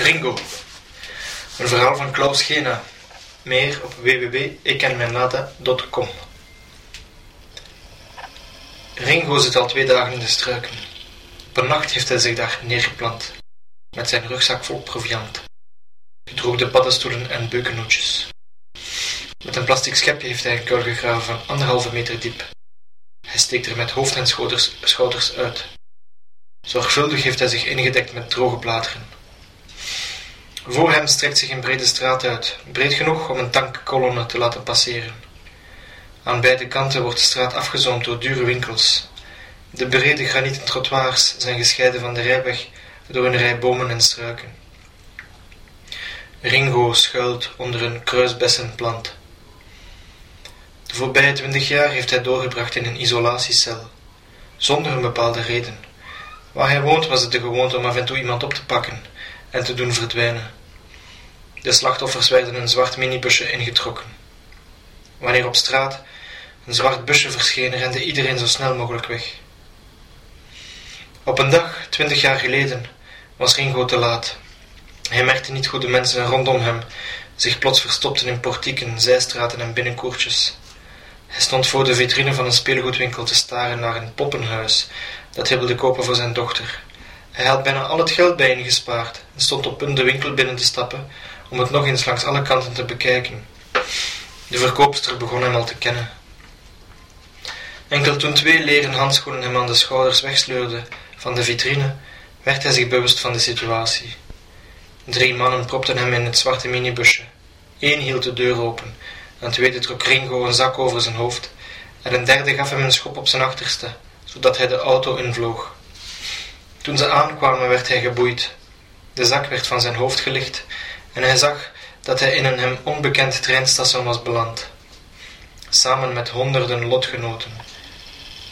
Ringo. Een verhaal van Klaus Gena. Meer op www.ikkenmijnlata.com Ringo zit al twee dagen in de struiken. Op een nacht heeft hij zich daar neergeplant, met zijn rugzak vol proviant, gedroogde paddenstoelen en beukennootjes. Met een plastic schepje heeft hij een kuil gegraven van anderhalve meter diep. Hij steekt er met hoofd en schouders, schouders uit. Zorgvuldig heeft hij zich ingedekt met droge bladeren. Voor hem strekt zich een brede straat uit, breed genoeg om een tankkolonne te laten passeren. Aan beide kanten wordt de straat afgezoomd door dure winkels. De brede granieten trottoirs zijn gescheiden van de rijweg door een rij bomen en struiken. Ringo schuilt onder een kruisbessenplant. De voorbije twintig jaar heeft hij doorgebracht in een isolatiecel, zonder een bepaalde reden. Waar hij woont was het de gewoonte om af en toe iemand op te pakken en te doen verdwijnen. De slachtoffers werden een zwart minibusje ingetrokken. Wanneer op straat een zwart busje verscheen, rende iedereen zo snel mogelijk weg. Op een dag, twintig jaar geleden, was Ringo te laat. Hij merkte niet hoe de mensen rondom hem zich plots verstopten in portieken, zijstraten en binnenkoertjes. Hij stond voor de vitrine van een speelgoedwinkel te staren naar een poppenhuis dat hij wilde kopen voor zijn dochter. Hij had bijna al het geld bij gespaard en stond op punt de winkel binnen te stappen om het nog eens langs alle kanten te bekijken. De verkoopster begon hem al te kennen. Enkel toen twee leren handschoenen hem aan de schouders wegsleurden van de vitrine, werd hij zich bewust van de situatie. Drie mannen propten hem in het zwarte minibusje. Eén hield de deur open, een tweede trok Ringo een zak over zijn hoofd en een derde gaf hem een schop op zijn achterste, zodat hij de auto invloog. Toen ze aankwamen werd hij geboeid. De zak werd van zijn hoofd gelicht en hij zag dat hij in een hem onbekend treinstation was beland. Samen met honderden lotgenoten.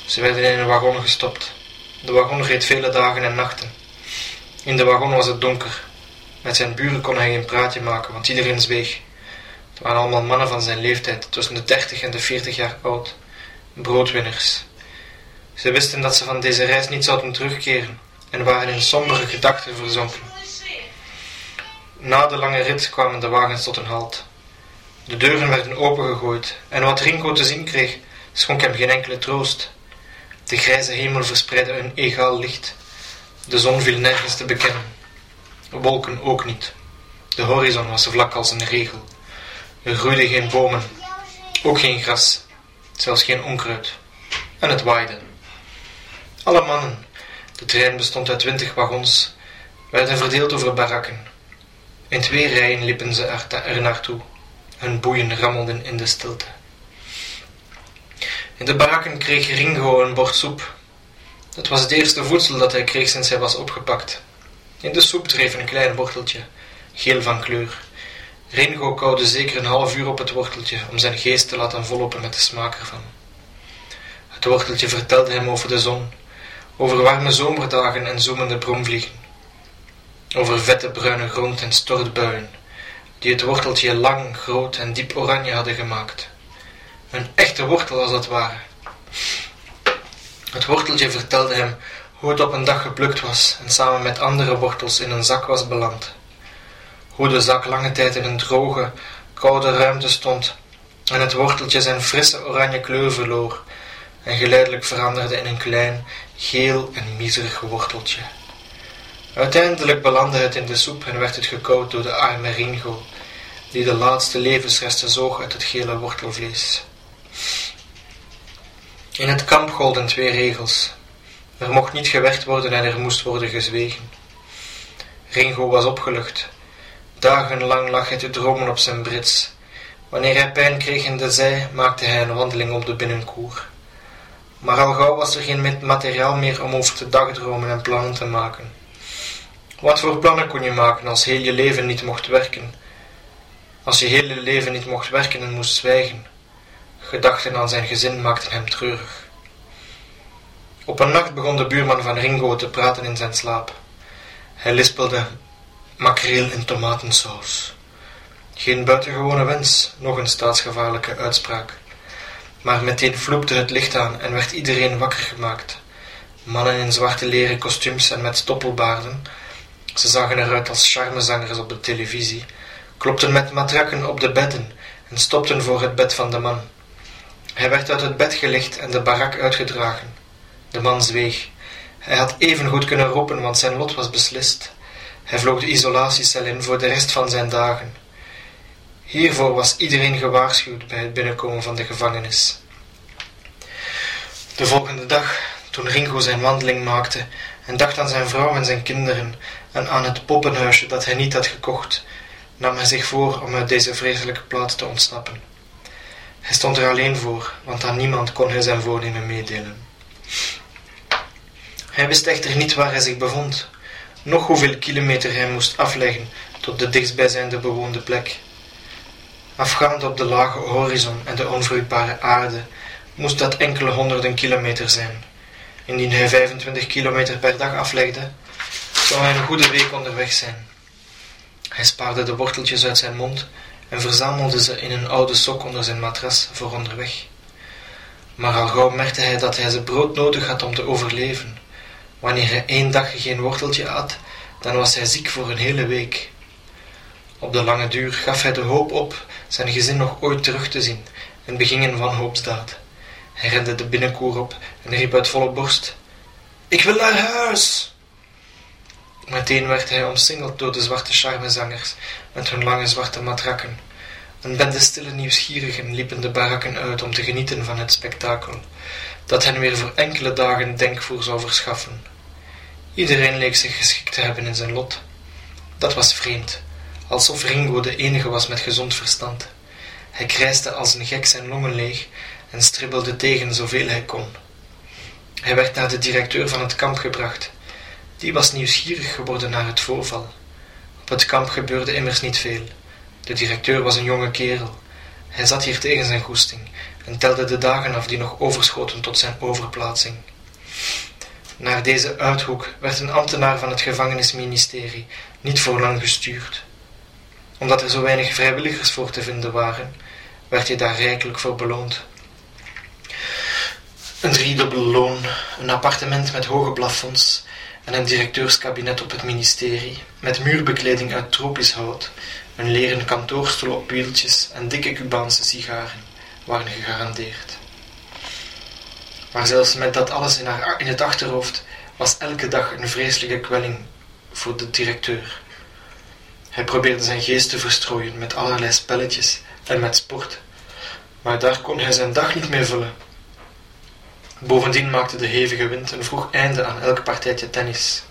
Ze werden in een wagon gestopt. De wagon reed vele dagen en nachten. In de wagon was het donker. Met zijn buren kon hij geen praatje maken, want iedereen zweeg. Het waren allemaal mannen van zijn leeftijd, tussen de dertig en de veertig jaar oud. Broodwinners. Ze wisten dat ze van deze reis niet zouden terugkeren en waren in sombere gedachten verzonken. Na de lange rit kwamen de wagens tot een halt. De deuren werden opengegooid en wat Ringo te zien kreeg, schonk hem geen enkele troost. De grijze hemel verspreidde een egaal licht. De zon viel nergens te bekennen. Wolken ook niet. De horizon was vlak als een regel. Er groeiden geen bomen, ook geen gras, zelfs geen onkruid. En het waaide. Alle mannen, de trein bestond uit twintig wagons, werden verdeeld over barakken. In twee rijen liepen ze er naartoe. Hun boeien rammelden in de stilte. In de barakken kreeg Ringo een bord soep. Het was het eerste voedsel dat hij kreeg sinds hij was opgepakt. In de soep dreef een klein worteltje, geel van kleur. Ringo koude zeker een half uur op het worteltje om zijn geest te laten vollopen met de smaak ervan. Het worteltje vertelde hem over de zon, over warme zomerdagen en zoemende bromvliegen, over vette bruine grond en stortbuien, die het worteltje lang, groot en diep oranje hadden gemaakt. Een echte wortel als het ware. Het worteltje vertelde hem hoe het op een dag geplukt was en samen met andere wortels in een zak was beland. Hoe de zak lange tijd in een droge, koude ruimte stond en het worteltje zijn frisse oranje kleur verloor en geleidelijk veranderde in een klein, geel en miserig worteltje. Uiteindelijk belandde het in de soep en werd het gekoud door de arme Ringo, die de laatste levensresten zoog uit het gele wortelvlees. In het kamp golden twee regels. Er mocht niet gewerkt worden en er moest worden gezwegen. Ringo was opgelucht. Dagenlang lag hij te dromen op zijn brits. Wanneer hij pijn kreeg in de zij, maakte hij een wandeling op de binnenkoer. Maar al gauw was er geen materiaal meer om over te dagdromen en plannen te maken. Wat voor plannen kon je maken als heel je leven niet mocht werken? Als je hele leven niet mocht werken en moest zwijgen? Gedachten aan zijn gezin maakten hem treurig. Op een nacht begon de buurman van Ringo te praten in zijn slaap. Hij lispelde makreel in tomatensaus. Geen buitengewone wens, nog een staatsgevaarlijke uitspraak. Maar meteen vloepte het licht aan en werd iedereen wakker gemaakt. Mannen in zwarte leren kostuums en met stoppelbaarden Ze zagen eruit als charmezangers op de televisie, klopten met matrakken op de bedden en stopten voor het bed van de man. Hij werd uit het bed gelicht en de barak uitgedragen. De man zweeg. Hij had even goed kunnen roepen, want zijn lot was beslist. Hij vloog de isolatiecel in voor de rest van zijn dagen. Hiervoor was iedereen gewaarschuwd bij het binnenkomen van de gevangenis. De volgende dag, toen Ringo zijn wandeling maakte en dacht aan zijn vrouw en zijn kinderen en aan het poppenhuisje dat hij niet had gekocht, nam hij zich voor om uit deze vreselijke plaats te ontsnappen. Hij stond er alleen voor, want aan niemand kon hij zijn voornemen meedelen. Hij wist echter niet waar hij zich bevond, noch hoeveel kilometer hij moest afleggen tot de dichtstbijzijnde bewoonde plek. Afgaand op de lage horizon en de onvruchtbare aarde moest dat enkele honderden kilometer zijn. Indien hij 25 kilometer per dag aflegde, zou hij een goede week onderweg zijn. Hij spaarde de worteltjes uit zijn mond en verzamelde ze in een oude sok onder zijn matras voor onderweg. Maar al gauw merkte hij dat hij ze brood nodig had om te overleven. Wanneer hij één dag geen worteltje at, dan was hij ziek voor een hele week. Op de lange duur gaf hij de hoop op zijn gezin nog ooit terug te zien en beging een wanhoopsdaad. Hij rende de binnenkoer op en riep uit volle borst: Ik wil naar huis! Meteen werd hij omsingeld door de zwarte charmezangers met hun lange zwarte matrakken. Een bende stille nieuwsgierigen liepen de barakken uit om te genieten van het spektakel, dat hen weer voor enkele dagen denkvoer zou verschaffen. Iedereen leek zich geschikt te hebben in zijn lot. Dat was vreemd, alsof Ringo de enige was met gezond verstand. Hij krijste als een gek zijn longen leeg en stribbelde tegen zoveel hij kon. Hij werd naar de directeur van het kamp gebracht. Die was nieuwsgierig geworden naar het voorval. Op het kamp gebeurde immers niet veel. De directeur was een jonge kerel. Hij zat hier tegen zijn goesting en telde de dagen af die nog overschoten tot zijn overplaatsing. Naar deze uithoek werd een ambtenaar van het gevangenisministerie niet voor lang gestuurd. Omdat er zo weinig vrijwilligers voor te vinden waren, werd hij daar rijkelijk voor beloond. Een driedubbel loon, een appartement met hoge plafonds en een directeurskabinet op het ministerie, met muurbekleding uit tropisch hout, een leren kantoorstoel op wieltjes en dikke Cubaanse sigaren waren gegarandeerd. Maar zelfs met dat alles in, in het achterhoofd was elke dag een vreselijke kwelling voor de directeur. Hij probeerde zijn geest te verstrooien met allerlei spelletjes en met sport, maar daar kon hij zijn dag niet mee vullen. Bovendien maakte de hevige wind een vroeg einde aan elk partijtje tennis.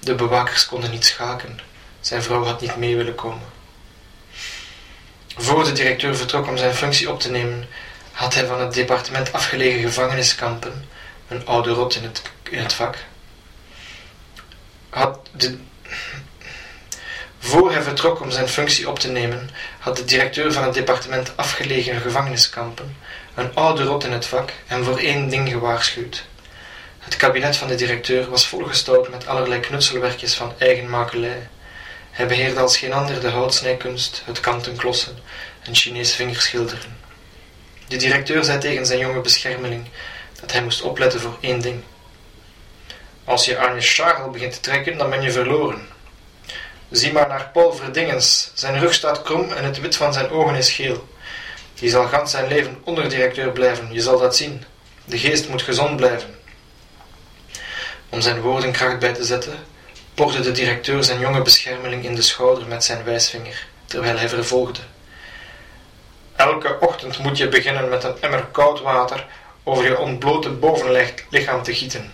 De bewakers konden niet schaken. Zijn vrouw had niet mee willen komen. Voor de directeur vertrok om zijn functie op te nemen, had hij van het departement afgelegen gevangeniskampen, een oude rot in het, in het vak, had de, voor hij vertrok om zijn functie op te nemen, had de directeur van het departement afgelegen gevangeniskampen, een oude rot in het vak, hem voor één ding gewaarschuwd. Het kabinet van de directeur was volgestouwd met allerlei knutselwerkjes van eigen makelij. Hij beheerde als geen ander de houtsnijkunst, het kantenklossen en Chinees vingerschilderen. De directeur zei tegen zijn jonge beschermeling dat hij moest opletten voor één ding. Als je aan je begint te trekken, dan ben je verloren. Zie maar naar Paul Verdingens. Zijn rug staat krom en het wit van zijn ogen is geel. Die zal gans zijn leven onderdirecteur blijven, je zal dat zien. De geest moet gezond blijven. Om zijn woorden kracht bij te zetten, porde de directeur zijn jonge beschermeling in de schouder met zijn wijsvinger, terwijl hij vervolgde. Elke ochtend moet je beginnen met een emmer koud water over je ontblote bovenlichaam te gieten.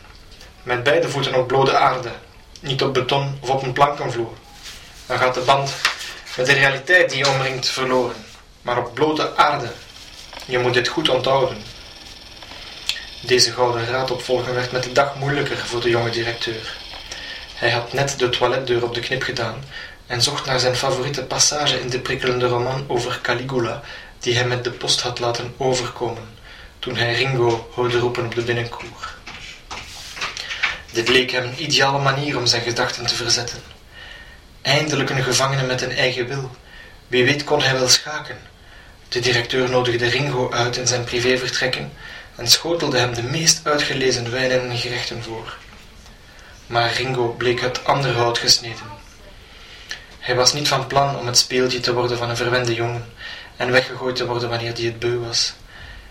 Met beide voeten op blode aarde, niet op beton of op een plankenvloer. Dan gaat de band met de realiteit die je omringt verloren, maar op blote aarde. Je moet dit goed onthouden. Deze gouden raadopvolger werd met de dag moeilijker voor de jonge directeur. Hij had net de toiletdeur op de knip gedaan en zocht naar zijn favoriete passage in de prikkelende roman over Caligula die hij met de post had laten overkomen toen hij Ringo hoorde roepen op de binnenkoer. Dit leek hem een ideale manier om zijn gedachten te verzetten. Eindelijk een gevangene met een eigen wil. Wie weet kon hij wel schaken. De directeur nodigde Ringo uit in zijn privévertrekken en schotelde hem de meest uitgelezen wijnen en gerechten voor. maar Ringo bleek uit ander hout gesneden. Hij was niet van plan om het speeltje te worden van een verwende jongen en weggegooid te worden wanneer die het beu was.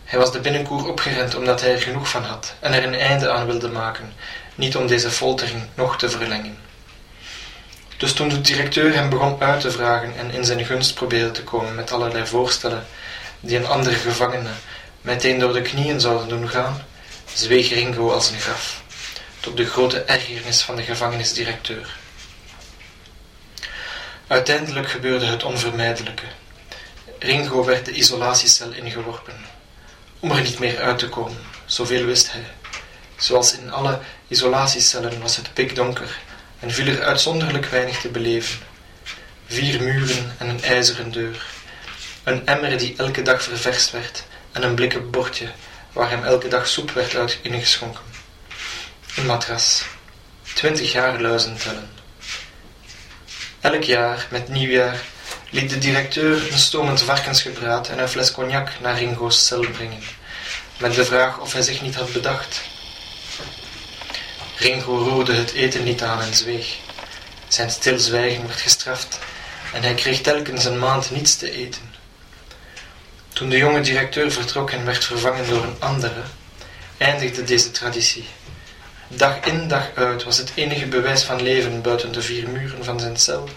Hij was de binnenkoer opgerend omdat hij er genoeg van had en er een einde aan wilde maken, niet om deze foltering nog te verlengen. Dus toen de directeur hem begon uit te vragen en in zijn gunst probeerde te komen met allerlei voorstellen die een andere gevangene meteen door de knieën zouden doen gaan, zweeg Ringo als een graf, tot de grote ergernis van de gevangenisdirecteur. Uiteindelijk gebeurde het onvermijdelijke. Ringo werd de isolatiecel ingeworpen, om er niet meer uit te komen, zoveel wist hij. Zoals in alle isolatiecellen was het pikdonker en viel er uitzonderlijk weinig te beleven. Vier muren en een ijzeren deur. Een emmer die elke dag ververst werd en een blikken bordje waar hem elke dag soep werd ingeschonken. Een matras. Twintig jaar luizen tellen. Elk jaar, met nieuwjaar, liet de directeur een stomend varkensgebraad en een fles cognac naar Ringo's cel brengen, met de vraag of hij zich niet had bedacht. Ringo roerde het eten niet aan en zweeg. Zijn stilzwijgen werd gestraft en hij kreeg telkens een maand niets te eten. Toen de jonge directeur vertrok en werd vervangen door een andere, eindigde deze traditie. Dag in dag uit was het enige bewijs van leven buiten de vier muren van zijn cel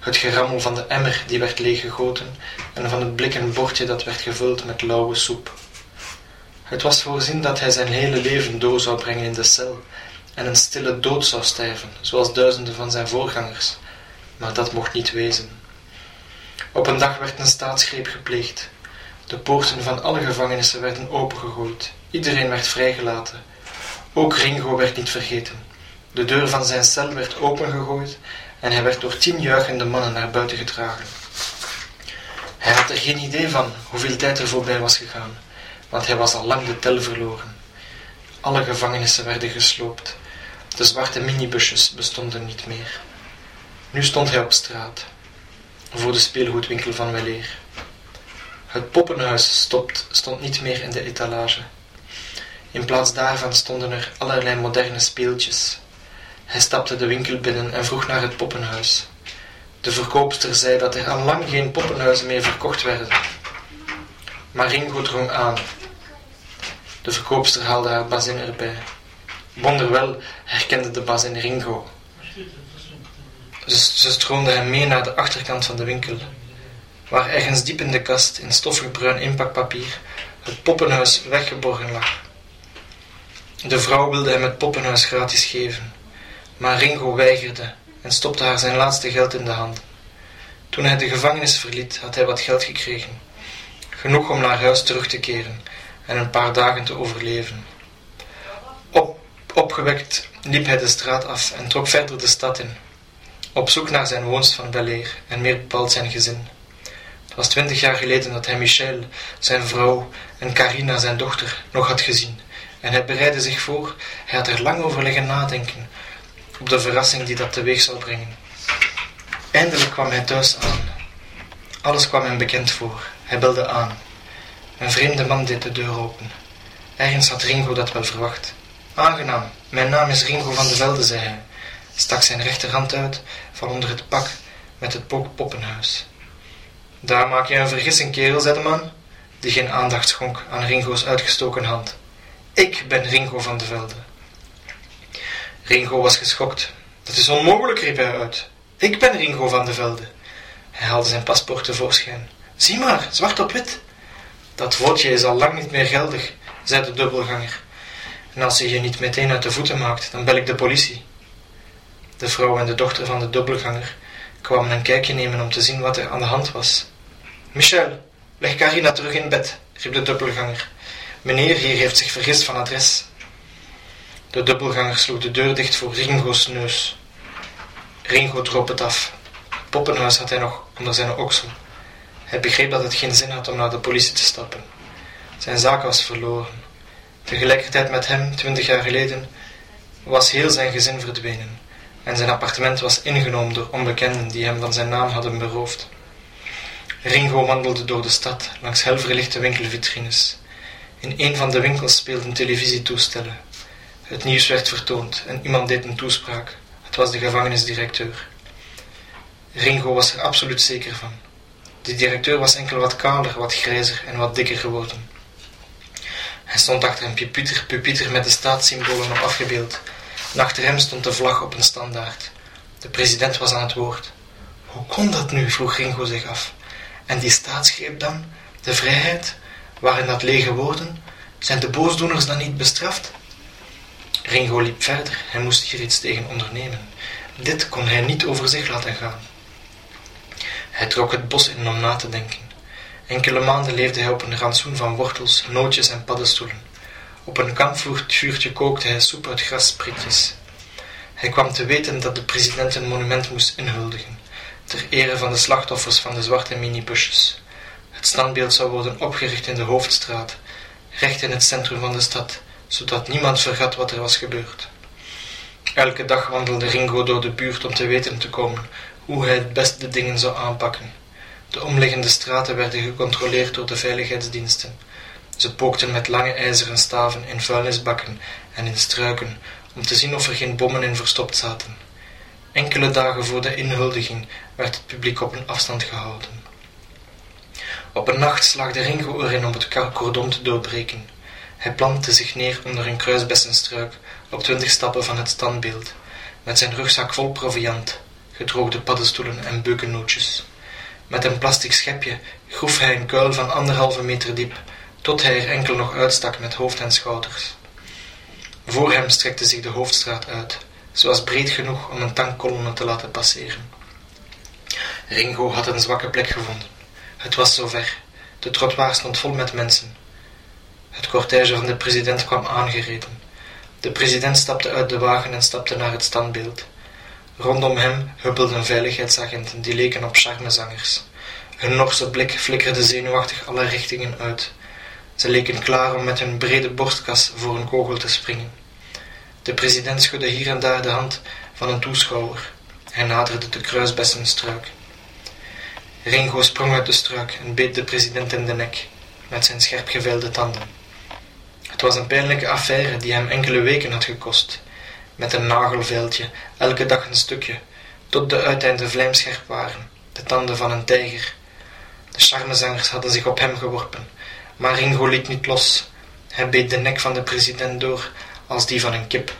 het gerammel van de emmer die werd leeggegoten en van het blikken bordje dat werd gevuld met lauwe soep. Het was voorzien dat hij zijn hele leven door zou brengen in de cel en een stille dood zou sterven, zoals duizenden van zijn voorgangers, maar dat mocht niet wezen. Op een dag werd een staatsgreep gepleegd. De poorten van alle gevangenissen werden opengegooid. Iedereen werd vrijgelaten. Ook Ringo werd niet vergeten. De deur van zijn cel werd opengegooid en hij werd door tien juichende mannen naar buiten gedragen. Hij had er geen idee van hoeveel tijd er voorbij was gegaan, want hij was al lang de tel verloren. Alle gevangenissen werden gesloopt. De zwarte minibusjes bestonden niet meer. Nu stond hij op straat, voor de speelgoedwinkel van Weleer. Het poppenhuis stopt, stond niet meer in de etalage. In plaats daarvan stonden er allerlei moderne speeltjes. Hij stapte de winkel binnen en vroeg naar het poppenhuis. De verkoopster zei dat er al lang geen poppenhuizen meer verkocht werden. Maar Ringo drong aan. De verkoopster haalde haar bazin erbij. Wonderwel herkende de bazin Ringo. Ze, ze stroomde hem mee naar de achterkant van de winkel, waar ergens diep in de kast in stoffig bruin inpakpapier het poppenhuis weggeborgen lag. De vrouw wilde hem het poppenhuis gratis geven, maar Ringo weigerde en stopte haar zijn laatste geld in de hand. Toen hij de gevangenis verliet, had hij wat geld gekregen, genoeg om naar huis terug te keren en een paar dagen te overleven. Op, opgewekt liep hij de straat af en trok verder de stad in, op zoek naar zijn woonst van Bel en meer bepaald zijn gezin. Het was twintig jaar geleden dat hij Michel, zijn vrouw, en Carina, zijn dochter, nog had gezien, en hij bereidde zich voor, hij had er lang over liggen nadenken, op de verrassing die dat teweeg zou brengen. Eindelijk kwam hij thuis aan. Alles kwam hem bekend voor. Hij belde aan. Een vreemde man deed de deur open. Ergens had Ringo dat wel verwacht. Aangenaam, mijn naam is Ringo van de Velde, zei hij, stak zijn rechterhand uit van onder het pak met het poppenhuis. Daar maak je een vergissing, kerel, zei de man, die geen aandacht schonk aan Ringo's uitgestoken hand. Ik ben Ringo van de Velde. Ringo was geschokt. Dat is onmogelijk, riep hij uit. Ik ben Ringo van de Velde. Hij haalde zijn paspoort tevoorschijn. Zie maar, zwart op wit. Dat woordje is al lang niet meer geldig, zei de dubbelganger. En als je je niet meteen uit de voeten maakt, dan bel ik de politie. De vrouw en de dochter van de dubbelganger kwamen een kijkje nemen om te zien wat er aan de hand was. Michel, leg Carina terug in bed, riep de dubbelganger. Meneer hier heeft zich vergist van adres. De dubbelganger sloeg de deur dicht voor Ringo's neus. Ringo droop het af. poppenhuis had hij nog onder zijn oksel. Hij begreep dat het geen zin had om naar de politie te stappen. Zijn zaak was verloren. Tegelijkertijd met hem, twintig jaar geleden, was heel zijn gezin verdwenen en zijn appartement was ingenomen door onbekenden die hem van zijn naam hadden beroofd. Ringo wandelde door de stad langs helverlichte winkelvitrines. In een van de winkels speelden televisietoestellen. Het nieuws werd vertoond en iemand deed een toespraak. Het was de gevangenisdirecteur. Ringo was er absoluut zeker van. De directeur was enkel wat kaler, wat grijzer en wat dikker geworden. Hij stond achter een pupieter, pupieter met de staatssymbolen op afgebeeld. En achter hem stond de vlag op een standaard. De president was aan het woord. Hoe kon dat nu? vroeg Ringo zich af. En die staatsgreep dan? De vrijheid? Waren dat lege woorden? Zijn de boosdoeners dan niet bestraft? Ringo liep verder. Hij moest hier iets tegen ondernemen. Dit kon hij niet over zich laten gaan. Hij trok het bos in om na te denken. Enkele maanden leefde hij op een rantsoen van wortels, nootjes en paddenstoelen. Op een kampvuurtje kookte hij soep uit grassprietjes. Hij kwam te weten dat de president een monument moest inhuldigen, ter ere van de slachtoffers van de zwarte minibusjes. Het standbeeld zou worden opgericht in de hoofdstraat, recht in het centrum van de stad, zodat niemand vergat wat er was gebeurd. Elke dag wandelde Ringo door de buurt om te weten te komen hoe hij het best de dingen zou aanpakken. De omliggende straten werden gecontroleerd door de veiligheidsdiensten. Ze pookten met lange ijzeren staven in vuilnisbakken en in struiken om te zien of er geen bommen in verstopt zaten. Enkele dagen voor de inhuldiging werd het publiek op een afstand gehouden. Op een nacht slaagde Ringo erin om het cordon te doorbreken. Hij plantte zich neer onder een kruisbessenstruik op twintig stappen van het standbeeld, met zijn rugzak vol proviand, gedroogde paddenstoelen en beukennootjes. Met een plastic schepje groef hij een kuil van anderhalve meter diep, tot hij er enkel nog uitstak met hoofd en schouders. Voor hem strekte zich de hoofdstraat uit. Was breed genoeg om een tankkolonne te laten passeren. Ringo had een zwakke plek gevonden. Het was zover. De trottoir stond vol met mensen. Het cortège van de president kwam aangereden. De president stapte uit de wagen en stapte naar het standbeeld. Rondom hem huppelden veiligheidsagenten die leken op charmezangers. Hun norse blik flikkerde zenuwachtig alle richtingen uit. Ze leken klaar om met hun brede borstkas voor een kogel te springen. De president schudde hier en daar de hand van een toeschouwer. Hij naderde de kruisbessenstruik. Ringo sprong uit de struik en beet de president in de nek met zijn scherp geveilde tanden. Het was een pijnlijke affaire die hem enkele weken had gekost met een nagelveiltje, elke dag een stukje, tot de uiteinden vlijmscherp waren, de tanden van een tijger. De charmezangers hadden zich op hem geworpen, maar Ringo liet niet los. Hij beet de nek van de president door als die van een kip.